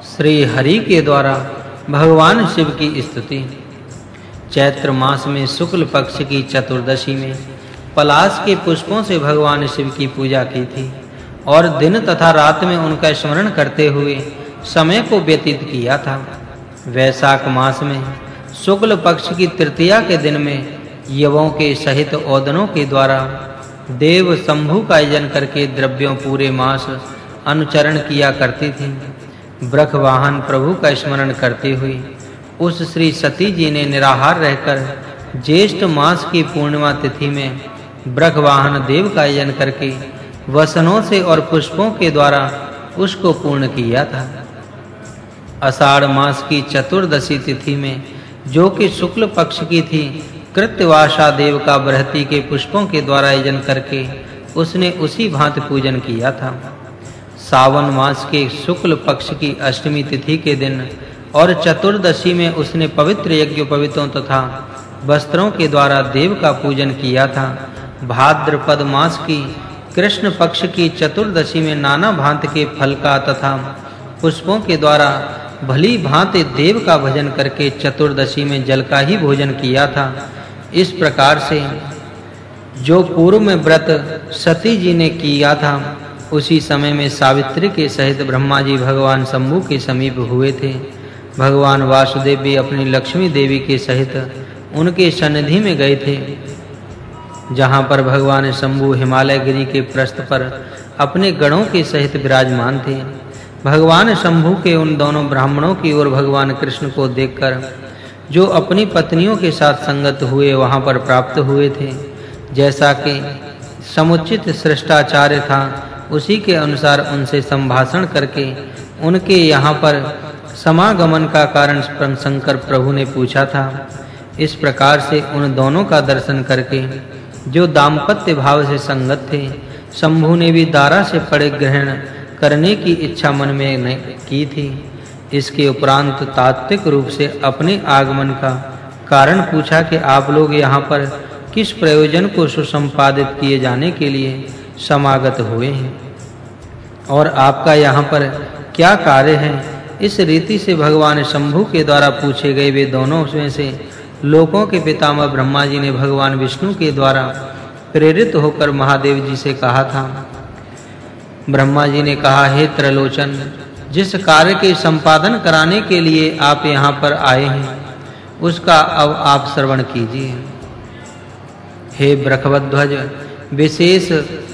श्री हरि के द्वारा भगवान शिव की स्तुति। चैत्र मास में शुक्ल पक्ष की चतुर्दशी में पलाश के पुष्पों से भगवान शिव की पूजा की थी और दिन तथा रात में उनका स्मरण करते हुए समय को व्यतीत किया था। वैशाख मास में शुक्ल पक्ष की तृतीया के दिन में यवों के सहित ओदनों के द्वारा देव शंभु का आयोजन करके द्रव्यों पूरे मास अनुचरण किया करती थी। ब्रख वाहन प्रभु का स्मरण करते हुए, उस श्री सती जी ने निराहार रहकर ज्येष्ठ मास की पूर्णिमा तिथि में ब्रख वाहन देव का आयोजन करके वसनों से और पुष्पों के द्वारा उसको पूर्ण किया था। आषाढ़ मास की चतुर्दशी तिथि में जो कि शुक्ल पक्ष की थी कृत्यवासा देव का बृहति के पुष्पों के द्वारा आयोजन करके उसने उसी भांति पूजन किया था। सावन मास के शुक्ल पक्ष की अष्टमी तिथि के दिन और चतुर्दशी में उसने पवित्र यज्ञ पवित्रों तथा वस्त्रों के द्वारा देव का पूजन किया था। भाद्रपद मास की कृष्ण पक्ष की चतुर्दशी में नाना भांत के फल का तथा पुष्पों के द्वारा भली भांति देव का भजन करके चतुर्दशी में जल का ही भोजन किया था। इस प्रकार से जो पूर्व में व्रत सती जी ने किया था उसी समय में सावित्री के सहित ब्रह्मा जी भगवान शंभु के समीप हुए थे। भगवान वासुदेव भी अपनी लक्ष्मी देवी के सहित उनके सन्निधि में गए थे, जहाँ पर भगवान शंभु हिमालय गिरी के प्रस्थ पर अपने गणों के सहित विराजमान थे। भगवान शंभु के उन दोनों ब्राह्मणों की ओर भगवान कृष्ण को देखकर, जो अपनी पत्नियों के साथ संगत हुए वहाँ पर प्राप्त हुए थे, जैसा कि समुचित श्रेष्ठाचार्य था उसी के अनुसार उनसे संभाषण करके उनके यहाँ पर समागमन का कारण शंकर प्रभु ने पूछा था। इस प्रकार से उन दोनों का दर्शन करके जो दाम्पत्य भाव से संगत थे, शंभु ने भी दारा से पड़े ग्रहण करने की इच्छा मन में की थी। इसके उपरांत तात्विक रूप से अपने आगमन का कारण पूछा कि आप लोग यहाँ पर किस प्रयोजन को सुसंपादित किए जाने के लिए समागत हुए हैं। और आपका यहाँ पर क्या कार्य है? इस रीति से भगवान शंभु के द्वारा पूछे गए वे दोनों में से लोकों के पितामह ब्रह्मा जी ने भगवान विष्णु के द्वारा प्रेरित होकर महादेव जी से कहा था। ब्रह्मा जी ने कहा, हे त्रिलोचन, जिस कार्य के संपादन कराने के लिए आप यहाँ पर आए हैं, उसका अब आप श्रवण कीजिए। हे ब्रखवध्वज विशेष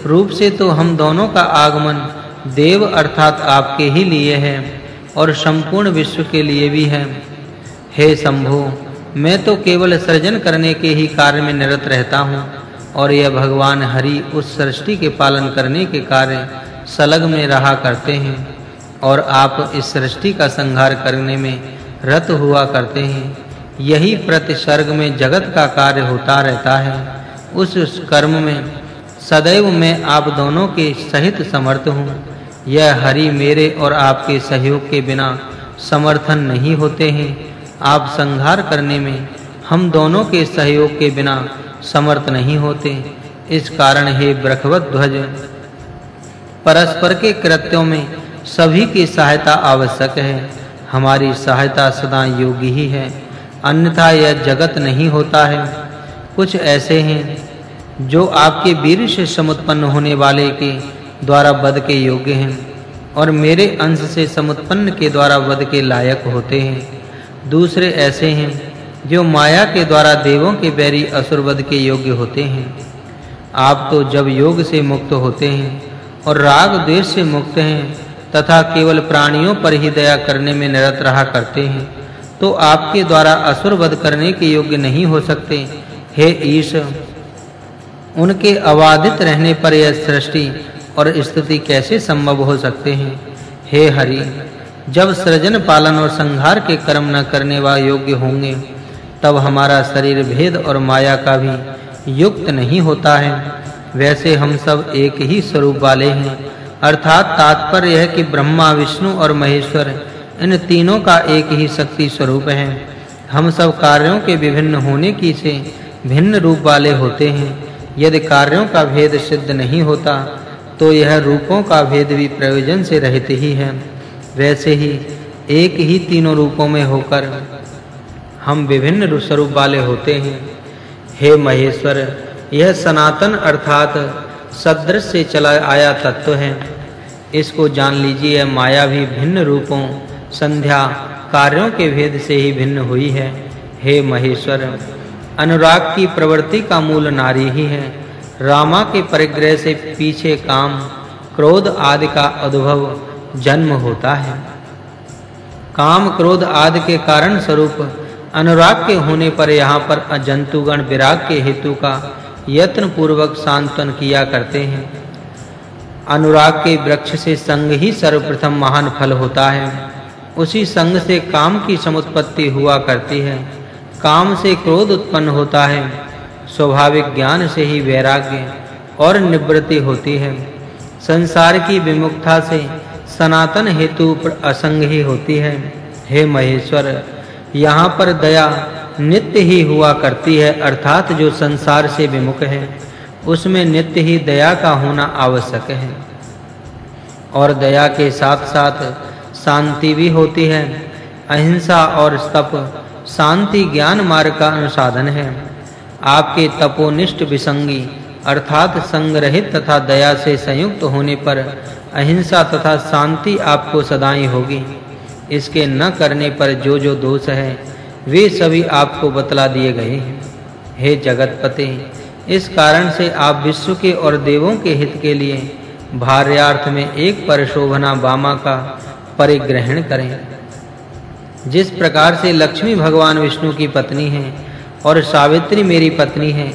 रूप से तो हम दोनों का आगमन देव अर्थात आपके ही लिए है और संपूर्ण विश्व के लिए भी है। हे शंभु, मैं तो केवल सृजन करने के ही कार्य में निरत रहता हूँ और यह भगवान हरि उस सृष्टि के पालन करने के कार्य सलग में रहा करते हैं और आप इस सृष्टि का संहार करने में रत हुआ करते हैं। यही प्रतिसर्ग में जगत का कार्य होता रहता है। उस कर्म में सदैव मैं आप दोनों के सहित समर्थ हूँ। यह हरि मेरे और आपके सहयोग के बिना समर्थन नहीं होते हैं। आप संहार करने में हम दोनों के सहयोग के बिना समर्थ नहीं होते। इस कारण हे ब्रखवत ध्वज, परस्पर के कृत्यों में सभी की सहायता आवश्यक है। हमारी सहायता सदा योगी ही है, अन्यथा यह जगत नहीं होता है। कुछ ऐसे हैं जो आपके वीर से समुत्पन्न होने वाले के द्वारा वध के योग्य हैं और मेरे अंश से समुत्पन्न के द्वारा वध के लायक होते हैं। दूसरे ऐसे हैं जो माया के द्वारा देवों के बैरी असुर वध के योग्य होते हैं। आप तो जब योग से मुक्त होते हैं और राग द्वेष से मुक्त हैं तथा केवल प्राणियों पर ही दया करने में निरत रहा करते हैं तो आपके द्वारा असुर वध करने के योग्य नहीं हो सकते। हे ईश, उनके अबाधित रहने पर यह सृष्टि और स्थिति कैसे संभव हो सकते हैं? हे हरि, जब सृजन पालन और संहार के कर्म न करने वा योग्य होंगे, तब हमारा शरीर भेद और माया का भी युक्त नहीं होता है। वैसे हम सब एक ही स्वरूप वाले हैं। अर्थात तात्पर्य यह कि ब्रह्मा, विष्णु और महेश्वर, इन तीनों का एक ही शक्ति स्वरूप है। हम सब कार्यों के विभिन्न होने की से भिन्न रूप वाले होते हैं। यदि कार्यों का भेद सिद्ध नहीं होता तो यह रूपों का भेद भी प्रयोजन से रहित ही है। वैसे ही एक ही तीनों रूपों में होकर हम विभिन्न स्वरूप वाले होते हैं। हे महेश्वर, यह सनातन अर्थात सदृश से चला आया तत्व है। इसको जान लीजिए, माया भी भिन्न रूपों, संध्या, कार्यों के भेद से ही भिन्न हुई है। हे महेश्वर, अनुराग की प्रवृत्ति का मूल नारी ही है। रामा के परिग्रह से पीछे काम, क्रोध आदि का अनुभव जन्म होता है। काम, क्रोध आदि के कारण स्वरूप अनुराग के होने पर यहाँ पर अजंतुगण विराग के हेतु का यत्न पूर्वक सांत्वन किया करते हैं। अनुराग के वृक्ष से संग ही सर्वप्रथम महान फल होता है। उसी संग से काम की समुत्पत्ति हुआ करती है। काम से क्रोध उत्पन्न होता है। स्वाभाविक ज्ञान से ही वैराग्य और निवृत्ति होती है। संसार की विमुक्ता से सनातन हेतु पर असंग ही होती है। हे महेश्वर, यहाँ पर दया नित्य ही हुआ करती है, अर्थात जो संसार से विमुख है, उसमें नित्य ही दया का होना आवश्यक है। और दया के साथ-साथ शांति भी होती है। अहिंसा और तप शांति ज्ञान मार्ग का अनुसाधन है। आपके तपोनिष्ठ विसंगी, अर्थात संग्रहित तथा दया से संयुक्त होने पर अहिंसा तथा शांति आपको सदाई होगी। इसके न करने पर जो जो दोष है, वे सभी आपको बतला दिए गए हैं। हे जगतपति, इस कारण से आप विश्व के और देवों के हित के लिए भार्यार्थ में एक परशोभना बामा का परिग्रहण करें। जिस प्रकार से लक्ष्मी भगवान विष्णु की पत्नी है और सावित्री मेरी पत्नी है।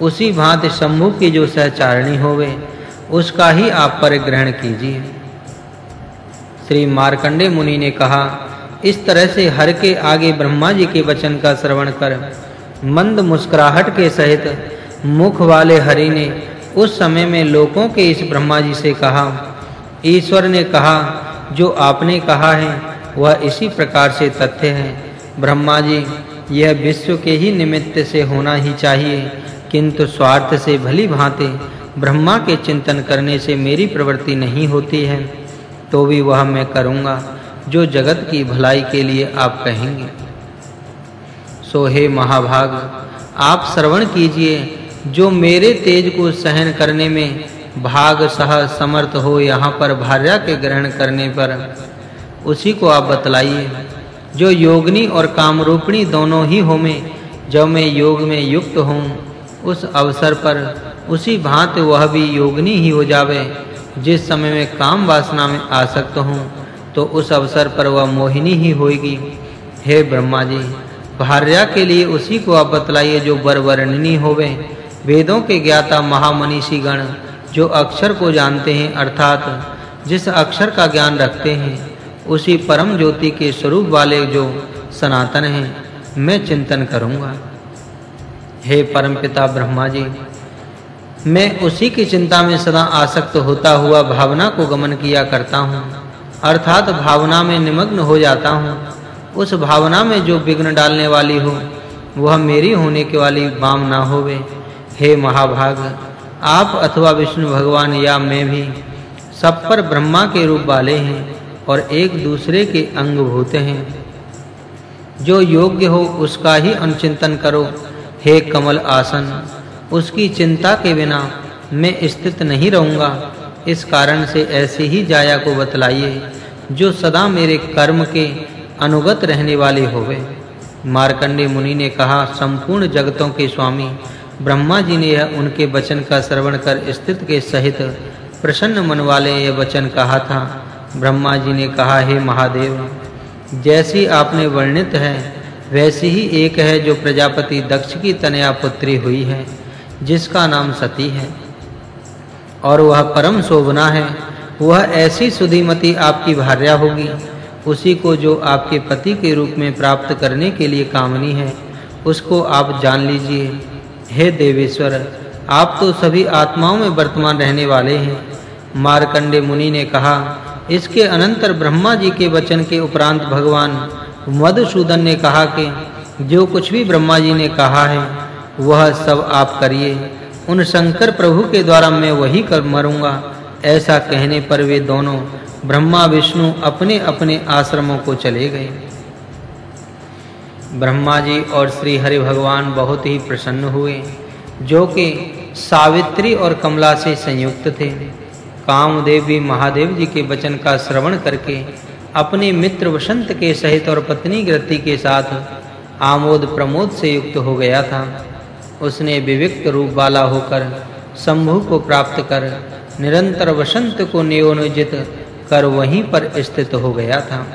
उसी भांति शंभु की जो सहचारणी होवे, उसका ही आप परिग्रहण कीजिए। श्री मार्कंडे मुनि ने कहा, इस तरह से हर के आगे ब्रह्मा जी के वचन का श्रवण कर, मंद मुस्कुराहट के सहित मुख वाले हरि ने उस समय में लोगों के इस ब्रह्मा जी से कहा, ईश्वर ने कहा, जो आपने कहा है, वह इसी प्रकार से तथ्य है। ब्रह्मा जी, यह विश्व के ही निमित्त से होना ही चाहिए, किंतु स्वार्थ से भली भांति ब्रह्मा के चिंतन करने से मेरी प्रवृत्ति नहीं होती है तो भी वह मैं करूँगा, जो जगत की भलाई के लिए आप कहेंगे। सो हे महाभाग, आप श्रवण कीजिए, जो मेरे तेज को सहन करने में भाग सह समर्थ हो यहाँ पर भार्या के ग्रहण करने पर, उसी को आप बतलाइए। जो योगनी और कामरूपिणी दोनों ही हो में जब मैं योग में युक्त हूँ उस अवसर पर उसी भांति वह भी योगनी ही हो जावे, जिस समय में काम वासना में आसक्त हूँ तो उस अवसर पर वह मोहिनी ही होगी हे ब्रह्मा जी, भार्या के लिए उसी को आप बतलाइए जो वर वर्णनी होवे। वेदों के ज्ञाता महामनीषी गण जो अक्षर को जानते हैं, अर्थात जिस अक्षर का ज्ञान रखते हैं उसी परम ज्योति के स्वरूप वाले जो सनातन हैं, मैं चिंतन करूँगा। हे परमपिता ब्रह्मा जी, मैं उसी की चिंता में सदा आसक्त होता हुआ भावना को गमन किया करता हूँ, अर्थात भावना में निमग्न हो जाता हूँ। उस भावना में जो विघ्न डालने वाली हो, वह मेरी होने के वाली बाम ना होवे। हे महाभाग, आप अथवा विष्णु भगवान या मैं भी सब पर ब्रह्मा के रूप वाले हैं। और एक दूसरे के अंग भूत हैं। जो योग्य हो, उसका ही अनुचिंतन करो। हे कमल आसन, उसकी चिंता के बिना मैं स्थित नहीं रहूँगा। इस कारण से ऐसी ही जाया को बतलाइए, जो सदा मेरे कर्म के अनुगत रहने वाले होवे। मार्कंडे मुनि ने कहा, संपूर्ण जगतों के स्वामी, ब्रह्मा जी ने यह उनके वचन का श्रवण कर स्थित के सहित प्रसन्न मन वाले यह वचन कहा था। ब्रह्मा जी ने कहा, हे महादेव, जैसी आपने वर्णित है, वैसी ही एक है जो प्रजापति दक्ष की तनया पुत्री हुई है, जिसका नाम सती है। और वह परम शोभना है, वह ऐसी सुधीमती आपकी भार्या होगी, उसी को जो आपके पति के रूप में प्राप्त करने के लिए कामनी है, उसको आप जान लीजिए। हे देवेश्वर, आप तो सभी आत्माओं में वर्तमान रहने वाले हैं। मार्कंडे मुनि ने कहा इसके अनंतर ब्रह्मा जी के वचन के उपरांत भगवान मधुसूदन ने कहा कि जो कुछ भी ब्रह्मा जी ने कहा है, वह सब आप करिए। उन शंकर प्रभु के द्वारा मैं वही कर मरूँगा। ऐसा कहने पर वे दोनों ब्रह्मा, विष्णु अपने-अपने आश्रमों को चले गए। ब्रह्मा जी और श्री हरि भगवान बहुत ही प्रसन्न हुए, जो कि सावित्री और कमला से संयुक्त थे। कामदेव भी महादेव जी के वचन का श्रवण करके अपने मित्र वसंत के सहित और पत्नी ग्रति के साथ आमोद प्रमोद से युक्त हो गया था। उसने विविक्त रूप वाला होकर शंभु को प्राप्त कर निरंतर वसंत को नियोजित कर वहीं पर स्थित हो गया था।